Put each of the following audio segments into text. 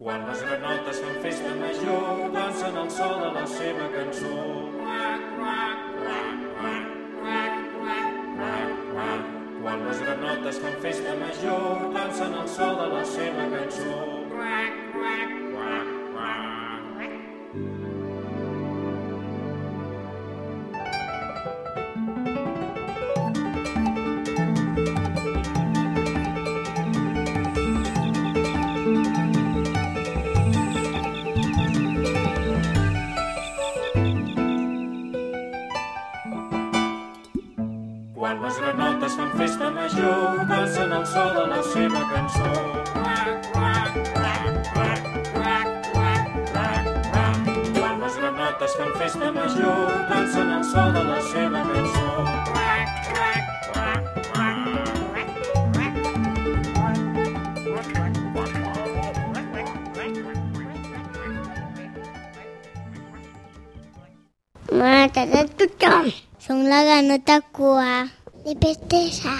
Quan les granotes fan festa major, dansen al so de la seva cançó. Quan les granotes fan festa major, dansen al so de la seva cançó. Quan so de la seva tothom. Som la granota cua de Pestesa,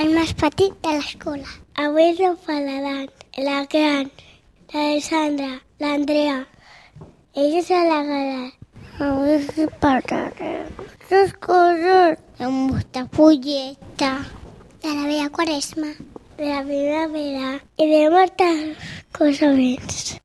el més petit de l'escola. Abuelo Paladán, la Gran, la Alessandra, la Andrea. Ellos alagarán. A veces pararán. Sus cosas. La musta pulleta. De la vea cuaresma. De la primavera. Y de muchas cosas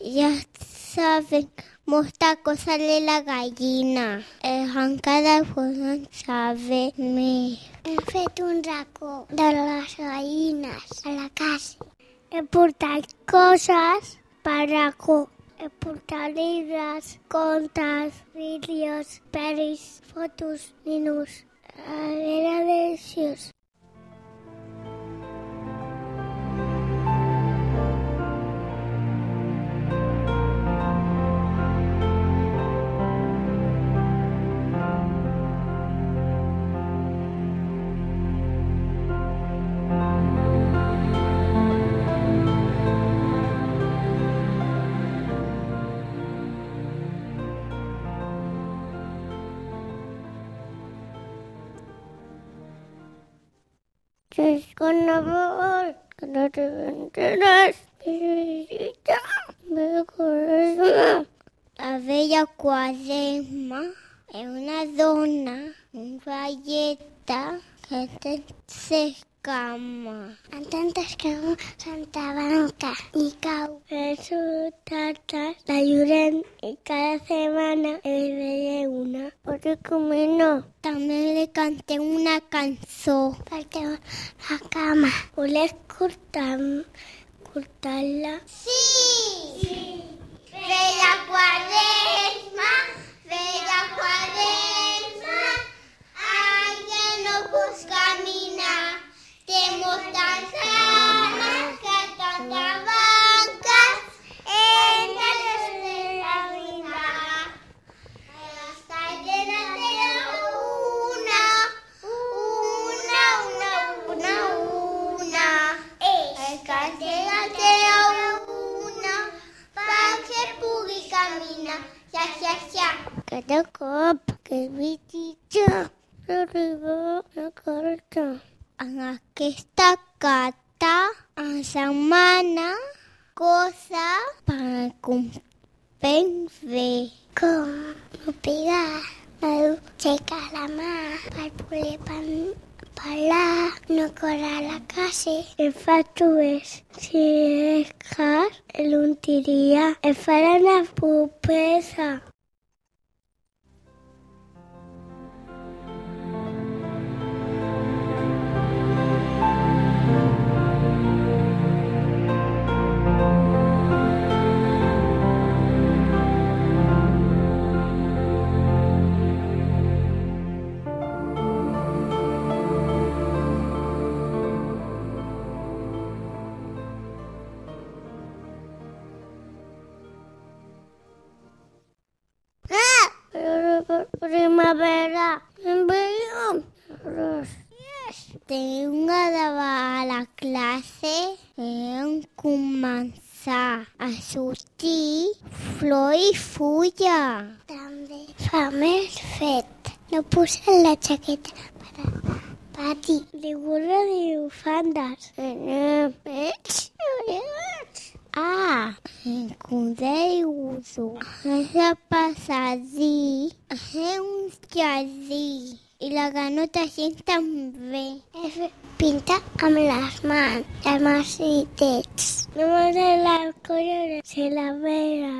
Ja saben, molta cosa de la gallina. El encara poden saber més. Hem fet un racó de les gallines a la casa. He portat coses per racó. He portat llibres, contes, vídeos, peris, fotos, ninos. Era deliciós. Es con amor, que no te vencerás, Jesucita, mi corazón. La bella cuaresma es una dona, una galleta que te secama. Antes que un Santa Banca y Cau. Jesús, tatas, la ayudan y cada semana le una porque no. También le canté una canción para la cama. ¿Puedes cortar, cortarla? Sí, sí, me la guardé. Evitita, arriba, corta. Anaquesta cata, ansamana, cosa, para cumplir. Con pegar, para checar la mano, para poder para no correr la casa. El fato es, si dejar, el un tiría, el farana pupesa. M'agradava a la classe era començar a sortir flor i fulla. També fa més fet. No posar la jaqueta per a pati. Dibujo de bufandes. Veig. Ah, Codeu-ho. Has de passar a dir, un jardí. I la ganota així també. Pinta amb les mans, les mans i dets. No m'agrada el color, se la vera.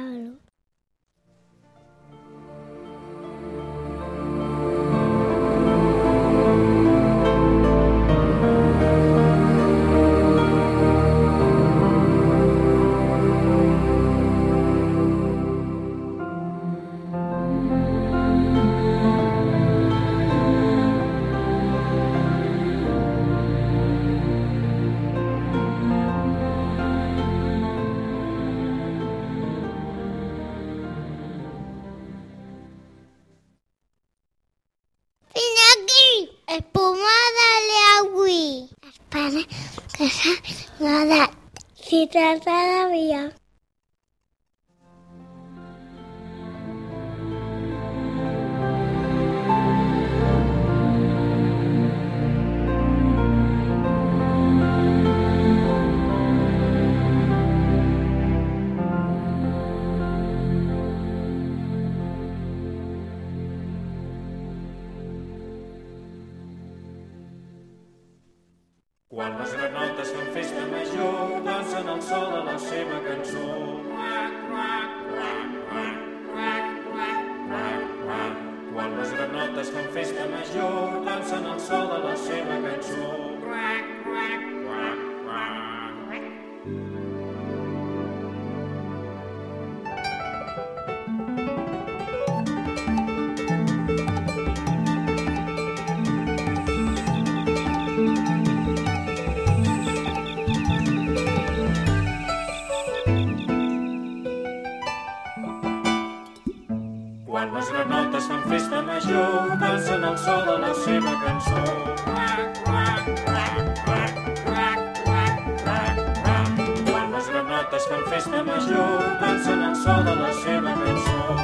casa nada. Si bien. Les granotes fan festa major, dansen al so de la seva cançó. Quan les granotes fan festa major, dansen al so de la seva cançó. Quan les granotes fan festa major, calcen al so de la seva cançó. Quan les granotes fan festa major, calcen al so de la seva cançó.